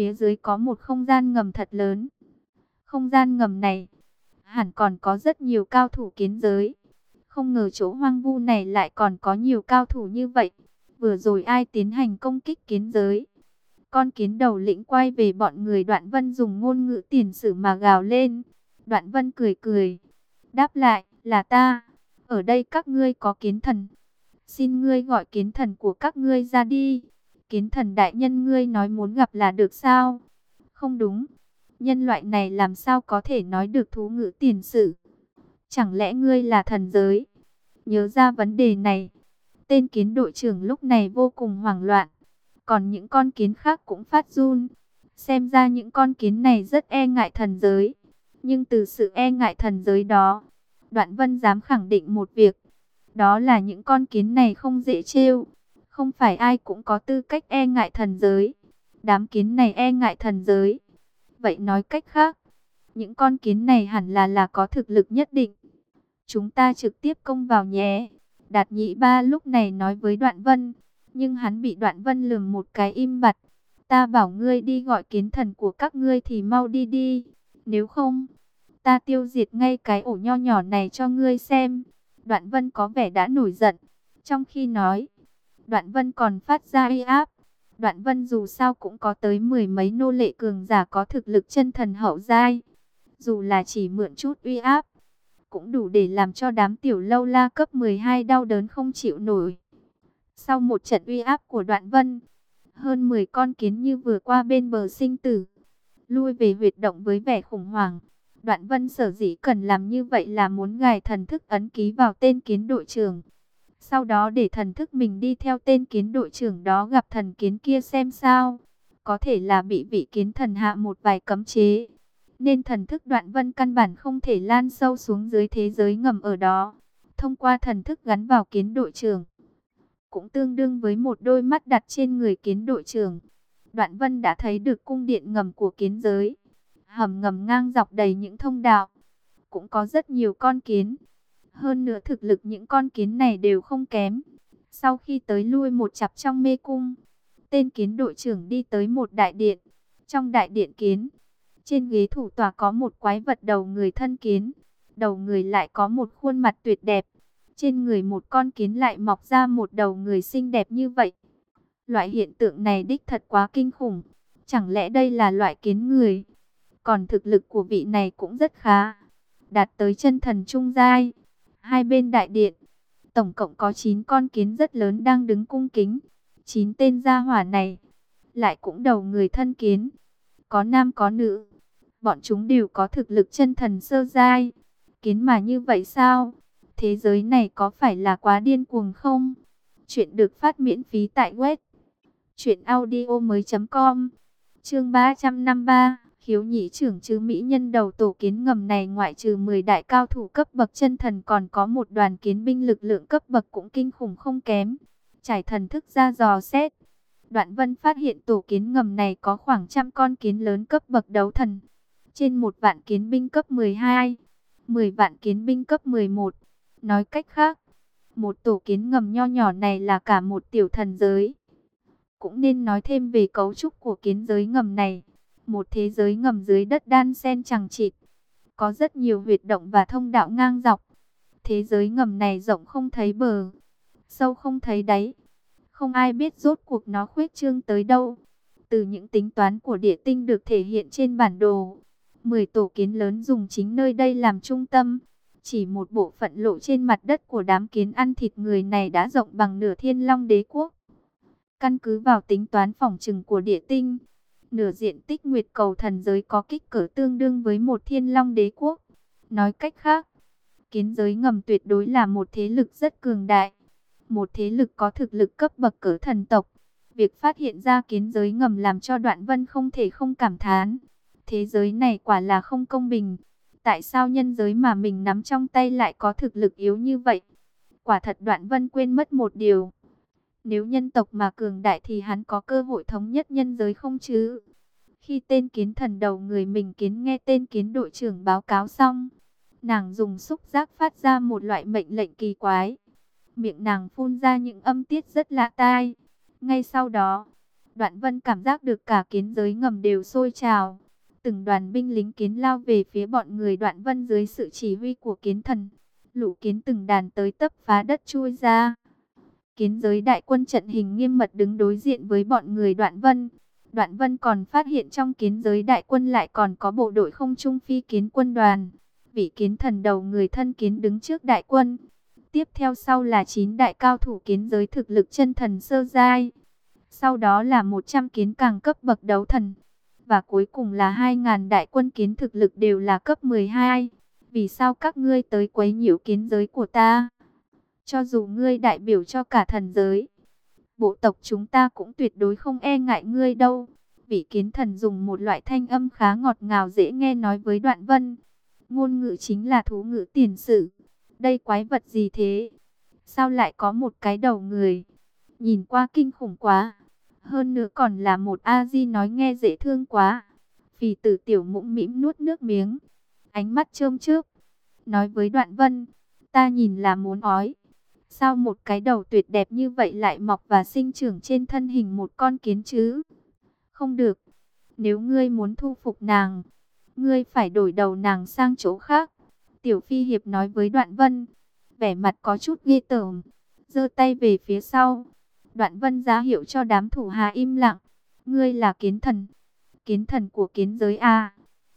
Phía dưới có một không gian ngầm thật lớn. Không gian ngầm này, hẳn còn có rất nhiều cao thủ kiến giới. Không ngờ chỗ hoang vu này lại còn có nhiều cao thủ như vậy. Vừa rồi ai tiến hành công kích kiến giới? Con kiến đầu lĩnh quay về bọn người đoạn vân dùng ngôn ngữ tiền sử mà gào lên. Đoạn vân cười cười. Đáp lại, là ta. Ở đây các ngươi có kiến thần. Xin ngươi gọi kiến thần của các ngươi ra đi. Kiến thần đại nhân ngươi nói muốn gặp là được sao? Không đúng. Nhân loại này làm sao có thể nói được thú ngữ tiền sử? Chẳng lẽ ngươi là thần giới? Nhớ ra vấn đề này. Tên kiến đội trưởng lúc này vô cùng hoảng loạn. Còn những con kiến khác cũng phát run. Xem ra những con kiến này rất e ngại thần giới. Nhưng từ sự e ngại thần giới đó, Đoạn Vân dám khẳng định một việc. Đó là những con kiến này không dễ trêu. Không phải ai cũng có tư cách e ngại thần giới. Đám kiến này e ngại thần giới. Vậy nói cách khác, những con kiến này hẳn là là có thực lực nhất định. Chúng ta trực tiếp công vào nhé. Đạt nhị ba lúc này nói với Đoạn Vân. Nhưng hắn bị Đoạn Vân lườm một cái im bặt. Ta bảo ngươi đi gọi kiến thần của các ngươi thì mau đi đi. Nếu không, ta tiêu diệt ngay cái ổ nho nhỏ này cho ngươi xem. Đoạn Vân có vẻ đã nổi giận. Trong khi nói, Đoạn Vân còn phát ra uy áp. Đoạn Vân dù sao cũng có tới mười mấy nô lệ cường giả có thực lực chân thần hậu giai. Dù là chỉ mượn chút uy áp, cũng đủ để làm cho đám tiểu lâu la cấp 12 đau đớn không chịu nổi. Sau một trận uy áp của Đoạn Vân, hơn 10 con kiến như vừa qua bên bờ sinh tử, lui về huyệt động với vẻ khủng hoảng. Đoạn Vân sở dĩ cần làm như vậy là muốn gài thần thức ấn ký vào tên kiến đội trưởng. Sau đó để thần thức mình đi theo tên kiến đội trưởng đó gặp thần kiến kia xem sao. Có thể là bị vị kiến thần hạ một vài cấm chế. Nên thần thức đoạn vân căn bản không thể lan sâu xuống dưới thế giới ngầm ở đó. Thông qua thần thức gắn vào kiến đội trưởng. Cũng tương đương với một đôi mắt đặt trên người kiến đội trưởng. Đoạn vân đã thấy được cung điện ngầm của kiến giới. Hầm ngầm ngang dọc đầy những thông đạo. Cũng có rất nhiều con kiến hơn nữa thực lực những con kiến này đều không kém. Sau khi tới lui một chặp trong mê cung, tên kiến đội trưởng đi tới một đại điện. Trong đại điện kiến, trên ghế thủ tòa có một quái vật đầu người thân kiến. Đầu người lại có một khuôn mặt tuyệt đẹp. Trên người một con kiến lại mọc ra một đầu người xinh đẹp như vậy. Loại hiện tượng này đích thật quá kinh khủng. Chẳng lẽ đây là loại kiến người? Còn thực lực của vị này cũng rất khá. Đạt tới chân thần trung giai. Hai bên đại điện, tổng cộng có 9 con kiến rất lớn đang đứng cung kính. 9 tên gia hỏa này, lại cũng đầu người thân kiến. Có nam có nữ, bọn chúng đều có thực lực chân thần sơ giai. Kiến mà như vậy sao? Thế giới này có phải là quá điên cuồng không? Chuyện được phát miễn phí tại web truyệnaudiomoi.com. Chương 353, Hiếu nhị trưởng chứ mỹ nhân đầu tổ kiến ngầm này ngoại trừ 10 đại cao thủ cấp bậc chân thần còn có một đoàn kiến binh lực lượng cấp bậc cũng kinh khủng không kém. Trải thần thức ra dò xét, Đoạn Vân phát hiện tổ kiến ngầm này có khoảng trăm con kiến lớn cấp bậc đấu thần. Trên một vạn kiến binh cấp 12, 10 vạn kiến binh cấp 11. Nói cách khác, một tổ kiến ngầm nho nhỏ này là cả một tiểu thần giới. Cũng nên nói thêm về cấu trúc của kiến giới ngầm này. Một thế giới ngầm dưới đất đan sen chẳng chịt. Có rất nhiều huyệt động và thông đạo ngang dọc. Thế giới ngầm này rộng không thấy bờ, sâu không thấy đáy. Không ai biết rốt cuộc nó khuếch trương tới đâu. Từ những tính toán của địa tinh được thể hiện trên bản đồ, 10 tổ kiến lớn dùng chính nơi đây làm trung tâm. Chỉ một bộ phận lộ trên mặt đất của đám kiến ăn thịt người này đã rộng bằng nửa thiên long đế quốc. Căn cứ vào tính toán phòng trừng của địa tinh, nửa diện tích nguyệt cầu thần giới có kích cỡ tương đương với một thiên long đế quốc. Nói cách khác, kiến giới ngầm tuyệt đối là một thế lực rất cường đại một thế lực có thực lực cấp bậc cỡ thần tộc. Việc phát hiện ra kiến giới ngầm làm cho đoạn vân không thể không cảm thán. Thế giới này quả là không công bình. Tại sao nhân giới mà mình nắm trong tay lại có thực lực yếu như vậy? Quả thật đoạn vân quên mất một điều. Nếu nhân tộc mà cường đại thì hắn có cơ hội thống nhất nhân giới không chứ? Khi tên kiến thần đầu người mình kiến nghe tên kiến đội trưởng báo cáo xong, nàng dùng xúc giác phát ra một loại mệnh lệnh kỳ quái miệng nàng phun ra những âm tiết rất lạ tai. Ngay sau đó, Đoạn Vân cảm giác được cả kiến giới ngầm đều sôi trào. Từng đoàn binh lính kiến lao về phía bọn người Đoạn Vân dưới sự chỉ huy của kiến thần. Lũ kiến từng đàn tới tấp phá đất chui ra. Kiến giới đại quân trận hình nghiêm mật đứng đối diện với bọn người Đoạn Vân. Đoạn Vân còn phát hiện trong kiến giới đại quân lại còn có bộ đội không trung phi kiến quân đoàn. Vị kiến thần đầu người thân kiến đứng trước đại quân. Tiếp theo sau là 9 đại cao thủ kiến giới thực lực chân thần sơ giai. Sau đó là 100 kiến càng cấp bậc đấu thần. Và cuối cùng là 2.000 đại quân kiến thực lực đều là cấp 12. Vì sao các ngươi tới quấy nhiễu kiến giới của ta? Cho dù ngươi đại biểu cho cả thần giới, bộ tộc chúng ta cũng tuyệt đối không e ngại ngươi đâu. Vị kiến thần dùng một loại thanh âm khá ngọt ngào dễ nghe nói với đoạn vân. Ngôn ngữ chính là thú ngữ tiền sử. Đây quái vật gì thế? Sao lại có một cái đầu người? Nhìn qua kinh khủng quá. Hơn nữa còn là một A-di nói nghe dễ thương quá. Phì tử tiểu mũm mĩm nuốt nước miếng. Ánh mắt trơm trước. Nói với đoạn vân. Ta nhìn là muốn ói. Sao một cái đầu tuyệt đẹp như vậy lại mọc và sinh trưởng trên thân hình một con kiến chứ? Không được. Nếu ngươi muốn thu phục nàng, ngươi phải đổi đầu nàng sang chỗ khác. Tiểu Phi Hiệp nói với Đoạn Vân, vẻ mặt có chút ghê tởm, giơ tay về phía sau. Đoạn Vân giá hiệu cho đám thủ hạ im lặng. Ngươi là kiến thần, kiến thần của kiến giới A.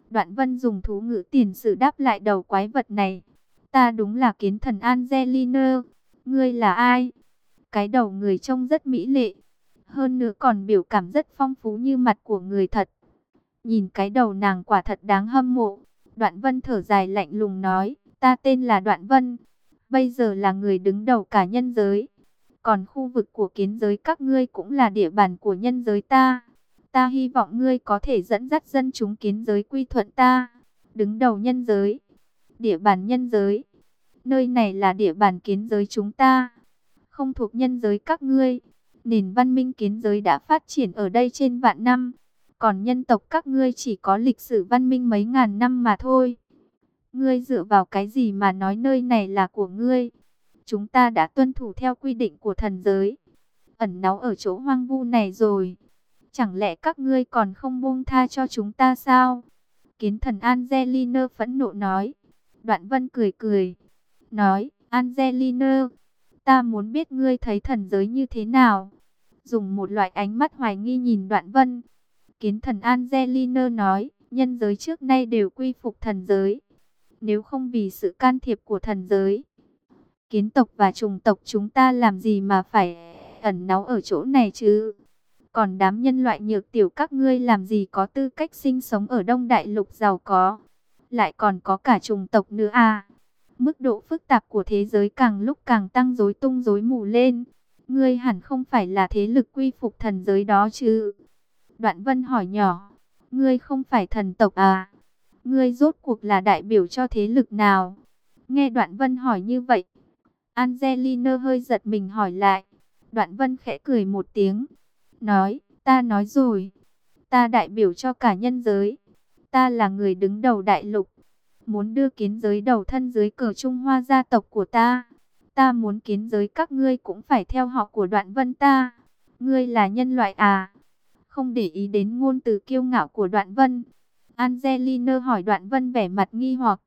Đoạn Vân dùng thú ngữ tiền sử đáp lại đầu quái vật này. Ta đúng là kiến thần Angelina. Ngươi là ai? Cái đầu người trông rất mỹ lệ. Hơn nữa còn biểu cảm rất phong phú như mặt của người thật. Nhìn cái đầu nàng quả thật đáng hâm mộ. Đoạn Vân thở dài lạnh lùng nói, ta tên là Đoạn Vân, bây giờ là người đứng đầu cả nhân giới. Còn khu vực của kiến giới các ngươi cũng là địa bàn của nhân giới ta. Ta hy vọng ngươi có thể dẫn dắt dân chúng kiến giới quy thuận ta. Đứng đầu nhân giới, địa bàn nhân giới. Nơi này là địa bàn kiến giới chúng ta, không thuộc nhân giới các ngươi. Nền văn minh kiến giới đã phát triển ở đây trên vạn năm còn nhân tộc các ngươi chỉ có lịch sử văn minh mấy ngàn năm mà thôi. Ngươi dựa vào cái gì mà nói nơi này là của ngươi? Chúng ta đã tuân thủ theo quy định của thần giới. Ẩn náu ở chỗ hoang vu này rồi. Chẳng lẽ các ngươi còn không buông tha cho chúng ta sao? Kiến thần Angelina phẫn nộ nói. Đoạn vân cười cười. Nói, Angelina, ta muốn biết ngươi thấy thần giới như thế nào? Dùng một loại ánh mắt hoài nghi nhìn đoạn vân. Kiến thần Angelina nói, nhân giới trước nay đều quy phục thần giới. Nếu không vì sự can thiệp của thần giới, kiến tộc và trùng tộc chúng ta làm gì mà phải ẩn náu ở chỗ này chứ? Còn đám nhân loại nhược tiểu các ngươi làm gì có tư cách sinh sống ở Đông Đại Lục giàu có? Lại còn có cả trùng tộc nữa à? Mức độ phức tạp của thế giới càng lúc càng tăng rối tung rối mù lên. Ngươi hẳn không phải là thế lực quy phục thần giới đó chứ? Đoạn vân hỏi nhỏ. Ngươi không phải thần tộc à? Ngươi rốt cuộc là đại biểu cho thế lực nào? Nghe đoạn vân hỏi như vậy. Angelina hơi giật mình hỏi lại. Đoạn vân khẽ cười một tiếng. Nói, ta nói rồi. Ta đại biểu cho cả nhân giới. Ta là người đứng đầu đại lục. Muốn đưa kiến giới đầu thân dưới cờ Trung Hoa gia tộc của ta. Ta muốn kiến giới các ngươi cũng phải theo họ của đoạn vân ta. Ngươi là nhân loại à? Không để ý đến ngôn từ kiêu ngạo của đoạn vân. Angelina hỏi đoạn vân vẻ mặt nghi hoặc.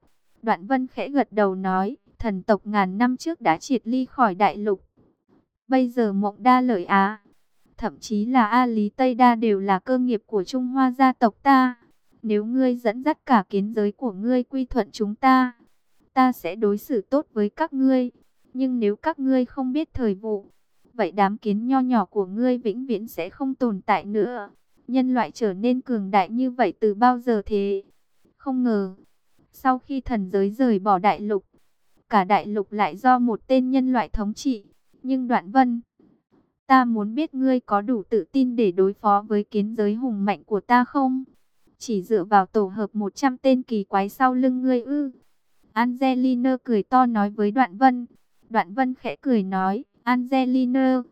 Đoạn vân khẽ gật đầu nói, thần tộc ngàn năm trước đã triệt ly khỏi đại lục. Bây giờ mộng đa lợi Á, thậm chí là A Lý Tây Đa đều là cơ nghiệp của Trung Hoa gia tộc ta. Nếu ngươi dẫn dắt cả kiến giới của ngươi quy thuận chúng ta, ta sẽ đối xử tốt với các ngươi. Nhưng nếu các ngươi không biết thời vụ, vậy đám kiến nho nhỏ của ngươi vĩnh viễn sẽ không tồn tại nữa. Nhân loại trở nên cường đại như vậy từ bao giờ thế? Không ngờ, sau khi thần giới rời bỏ đại lục, cả đại lục lại do một tên nhân loại thống trị. Nhưng đoạn vân, ta muốn biết ngươi có đủ tự tin để đối phó với kiến giới hùng mạnh của ta không? Chỉ dựa vào tổ hợp 100 tên kỳ quái sau lưng ngươi ư. Angelina cười to nói với đoạn vân. Đoạn vân khẽ cười nói, Angelina,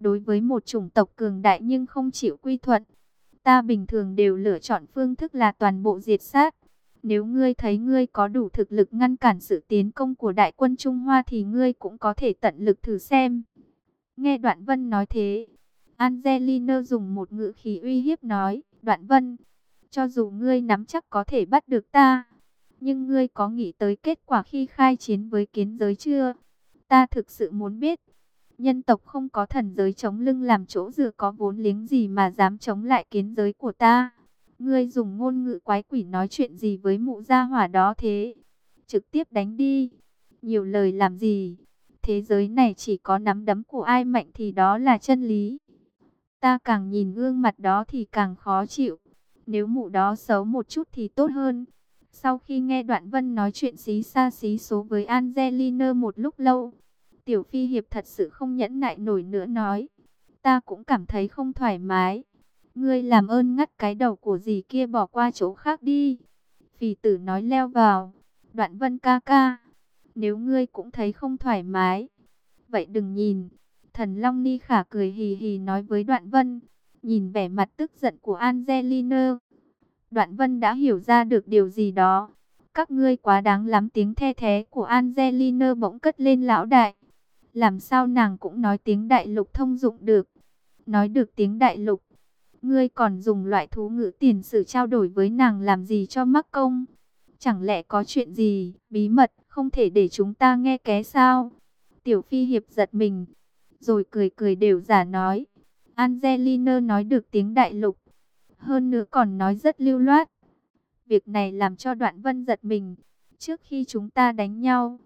đối với một chủng tộc cường đại nhưng không chịu quy thuận, ta bình thường đều lựa chọn phương thức là toàn bộ diệt sát. Nếu ngươi thấy ngươi có đủ thực lực ngăn cản sự tiến công của đại quân Trung Hoa thì ngươi cũng có thể tận lực thử xem. Nghe Đoạn Vân nói thế, Angelina dùng một ngữ khí uy hiếp nói, Đoạn Vân, cho dù ngươi nắm chắc có thể bắt được ta, nhưng ngươi có nghĩ tới kết quả khi khai chiến với kiến giới chưa? Ta thực sự muốn biết, nhân tộc không có thần giới chống lưng làm chỗ dựa có vốn liếng gì mà dám chống lại kiến giới của ta. Ngươi dùng ngôn ngữ quái quỷ nói chuyện gì với mụ gia hỏa đó thế? Trực tiếp đánh đi. Nhiều lời làm gì? Thế giới này chỉ có nắm đấm của ai mạnh thì đó là chân lý. Ta càng nhìn gương mặt đó thì càng khó chịu. Nếu mụ đó xấu một chút thì tốt hơn. Sau khi nghe Đoạn Vân nói chuyện xí xa xí số với Angelina một lúc lâu, Tiểu Phi Hiệp thật sự không nhẫn nại nổi nữa nói. Ta cũng cảm thấy không thoải mái. Ngươi làm ơn ngắt cái đầu của dì kia bỏ qua chỗ khác đi. Phì tử nói leo vào. Đoạn vân ca ca. Nếu ngươi cũng thấy không thoải mái. Vậy đừng nhìn. Thần Long Ni khả cười hì hì nói với Đoạn Vân. Nhìn vẻ mặt tức giận của Angelina. Đoạn Vân đã hiểu ra được điều gì đó. Các ngươi quá đáng lắm tiếng the thế của Angelina bỗng cất lên lão đại. Làm sao nàng cũng nói tiếng đại lục thông dụng được. Nói được tiếng đại lục Ngươi còn dùng loại thú ngữ tiền sử trao đổi với nàng làm gì cho mắc công? Chẳng lẽ có chuyện gì, bí mật, không thể để chúng ta nghe ké sao? Tiểu Phi Hiệp giật mình, rồi cười cười đều giả nói. Angelina nói được tiếng đại lục, hơn nữa còn nói rất lưu loát. Việc này làm cho đoạn vân giật mình. Trước khi chúng ta đánh nhau,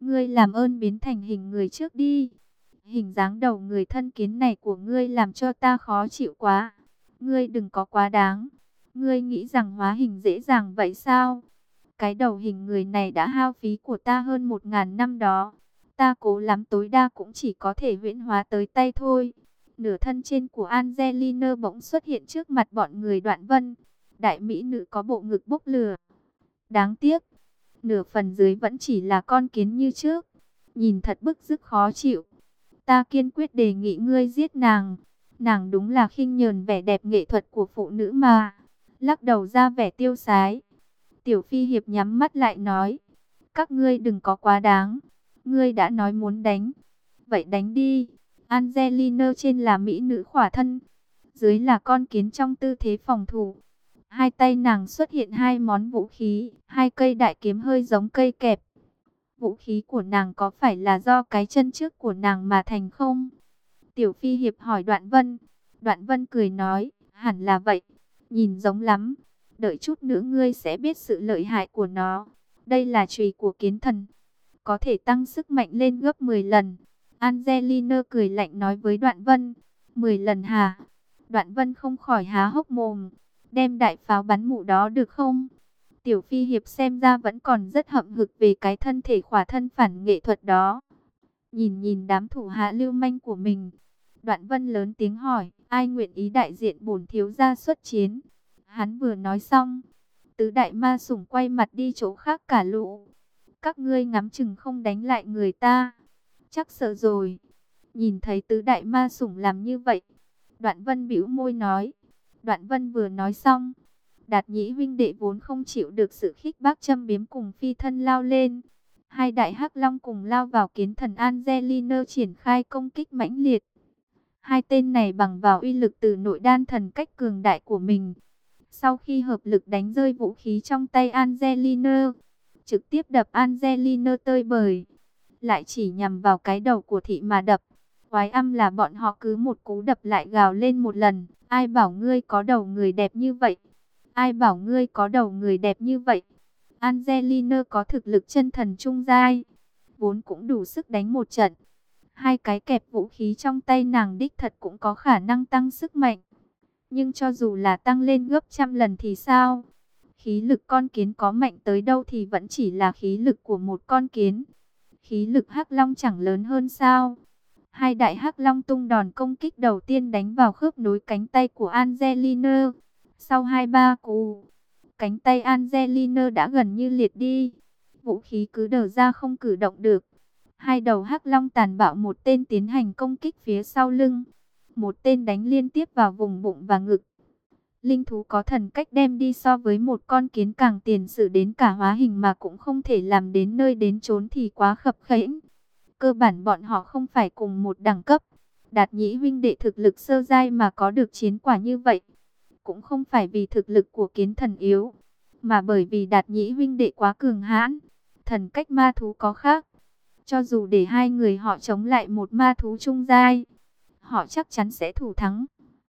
ngươi làm ơn biến thành hình người trước đi. Hình dáng đầu người thân kiến này của ngươi làm cho ta khó chịu quá. Ngươi đừng có quá đáng. Ngươi nghĩ rằng hóa hình dễ dàng vậy sao? Cái đầu hình người này đã hao phí của ta hơn một ngàn năm đó. Ta cố lắm tối đa cũng chỉ có thể huyễn hóa tới tay thôi. Nửa thân trên của Angelina bỗng xuất hiện trước mặt bọn người đoạn vân. Đại mỹ nữ có bộ ngực bốc lửa. Đáng tiếc, nửa phần dưới vẫn chỉ là con kiến như trước. Nhìn thật bức rứt khó chịu. Ta kiên quyết đề nghị ngươi giết nàng. Nàng đúng là khinh nhờn vẻ đẹp nghệ thuật của phụ nữ mà. Lắc đầu ra vẻ tiêu sái. Tiểu Phi Hiệp nhắm mắt lại nói. Các ngươi đừng có quá đáng. Ngươi đã nói muốn đánh. Vậy đánh đi. Angelina trên là mỹ nữ khỏa thân. Dưới là con kiến trong tư thế phòng thủ. Hai tay nàng xuất hiện hai món vũ khí. Hai cây đại kiếm hơi giống cây kẹp. Vũ khí của nàng có phải là do cái chân trước của nàng mà thành không? Tiểu Phi Hiệp hỏi Đoạn Vân. Đoạn Vân cười nói, hẳn là vậy, nhìn giống lắm. Đợi chút nữa ngươi sẽ biết sự lợi hại của nó. Đây là chùy của kiến thần, có thể tăng sức mạnh lên gấp 10 lần. Angelina cười lạnh nói với Đoạn Vân, 10 lần hả? Đoạn Vân không khỏi há hốc mồm, đem đại pháo bắn mụ đó được không? Tiểu Phi Hiệp xem ra vẫn còn rất hậm hực về cái thân thể khỏa thân phản nghệ thuật đó. Nhìn nhìn đám thủ hạ lưu manh của mình, Đoạn vân lớn tiếng hỏi, ai nguyện ý đại diện bổn thiếu gia xuất chiến? Hắn vừa nói xong, tứ đại ma sủng quay mặt đi chỗ khác cả lũ. Các ngươi ngắm chừng không đánh lại người ta. Chắc sợ rồi. Nhìn thấy tứ đại ma sủng làm như vậy. Đoạn vân bĩu môi nói. Đoạn vân vừa nói xong. Đạt nhĩ huynh đệ vốn không chịu được sự khích bác châm biếm cùng phi thân lao lên. Hai đại hắc long cùng lao vào kiến thần Angelina triển khai công kích mãnh liệt. Hai tên này bằng vào uy lực từ nội đan thần cách cường đại của mình. Sau khi hợp lực đánh rơi vũ khí trong tay Angelina, trực tiếp đập Angelina tơi bời, lại chỉ nhằm vào cái đầu của thị mà đập. Quái âm là bọn họ cứ một cú đập lại gào lên một lần, ai bảo ngươi có đầu người đẹp như vậy? Ai bảo ngươi có đầu người đẹp như vậy? Angelina có thực lực chân thần trung giai, vốn cũng đủ sức đánh một trận. Hai cái kẹp vũ khí trong tay nàng đích thật cũng có khả năng tăng sức mạnh. Nhưng cho dù là tăng lên gấp trăm lần thì sao? Khí lực con kiến có mạnh tới đâu thì vẫn chỉ là khí lực của một con kiến. Khí lực hắc long chẳng lớn hơn sao? Hai đại hắc long tung đòn công kích đầu tiên đánh vào khớp nối cánh tay của Angelina. Sau hai ba cú, cánh tay Angelina đã gần như liệt đi. Vũ khí cứ đờ ra không cử động được. Hai đầu hắc long tàn bạo một tên tiến hành công kích phía sau lưng. Một tên đánh liên tiếp vào vùng bụng và ngực. Linh thú có thần cách đem đi so với một con kiến càng tiền sự đến cả hóa hình mà cũng không thể làm đến nơi đến chốn thì quá khập khẽnh. Cơ bản bọn họ không phải cùng một đẳng cấp. Đạt nhĩ huynh đệ thực lực sơ giai mà có được chiến quả như vậy. Cũng không phải vì thực lực của kiến thần yếu, mà bởi vì đạt nhĩ huynh đệ quá cường hãn. Thần cách ma thú có khác. Cho dù để hai người họ chống lại một ma thú trung giai, họ chắc chắn sẽ thủ thắng.